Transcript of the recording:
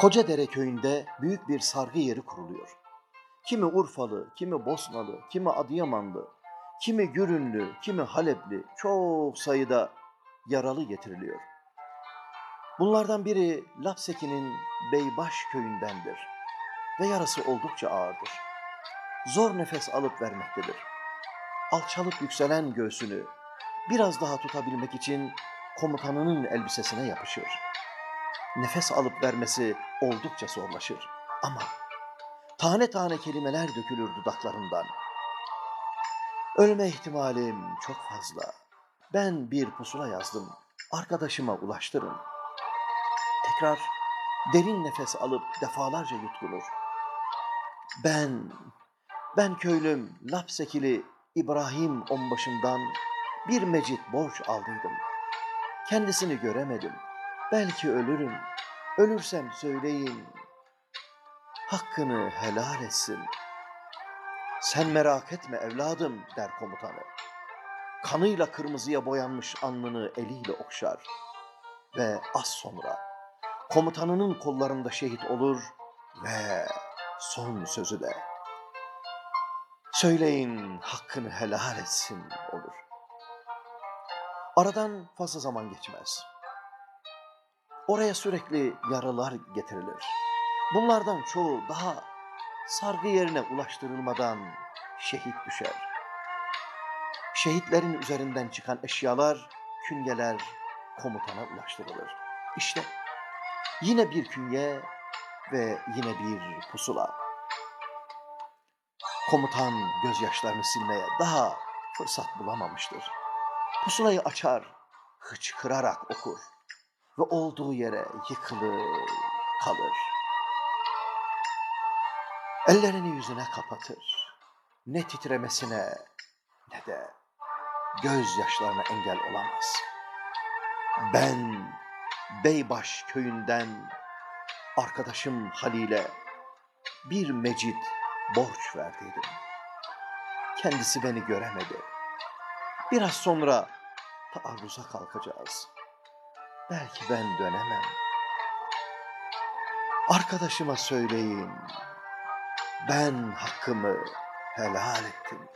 Kocadere köyünde büyük bir sargı yeri kuruluyor. Kimi Urfalı, kimi Bosnalı, kimi Adıyamanlı, kimi Gürünlü, kimi Halepli çok sayıda yaralı getiriliyor. Bunlardan biri Lapseki'nin Beybaş köyündendir ve yarası oldukça ağırdır. Zor nefes alıp vermektedir. Alçalıp yükselen göğsünü biraz daha tutabilmek için komutanının elbisesine yapışır. Nefes alıp vermesi oldukça zorlaşır ama tane tane kelimeler dökülür dudaklarından. Ölme ihtimalim çok fazla. Ben bir pusula yazdım. Arkadaşıma ulaştırın. Tekrar derin nefes alıp defalarca yutkunur. Ben, ben köylüm Lapsekili İbrahim onbaşından bir mecit borç aldıydım. Kendisini göremedim. Belki ölürüm. Ölürsem söyleyin. Hakkını helal etsin. Sen merak etme evladım der komutanı. Kanıyla kırmızıya boyanmış alnını eliyle okşar. Ve az sonra komutanının kollarında şehit olur ve son sözü de söyleyin hakkını helal etsin olur. Aradan fazla zaman geçmez. Oraya sürekli yaralar getirilir. Bunlardan çoğu daha sargı yerine ulaştırılmadan şehit düşer. Şehitlerin üzerinden çıkan eşyalar, künyeler komutana ulaştırılır. İşte yine bir künye ve yine bir pusula. Komutan gözyaşlarını silmeye daha fırsat bulamamıştır. Pusulayı açar, hıçkırarak okur ve olduğu yere yıkılır, kalır. Ellerini yüzüne kapatır. Ne titremesine ne de gözyaşlarına engel olamaz. Ben Beybaş köyünden arkadaşım Halil'e bir mecit borç verdiydim. Kendisi beni göremedi. Biraz sonra taarruza kalkacağız. Belki ben dönemem. Arkadaşıma söyleyin. Ben hakkımı helal ettim.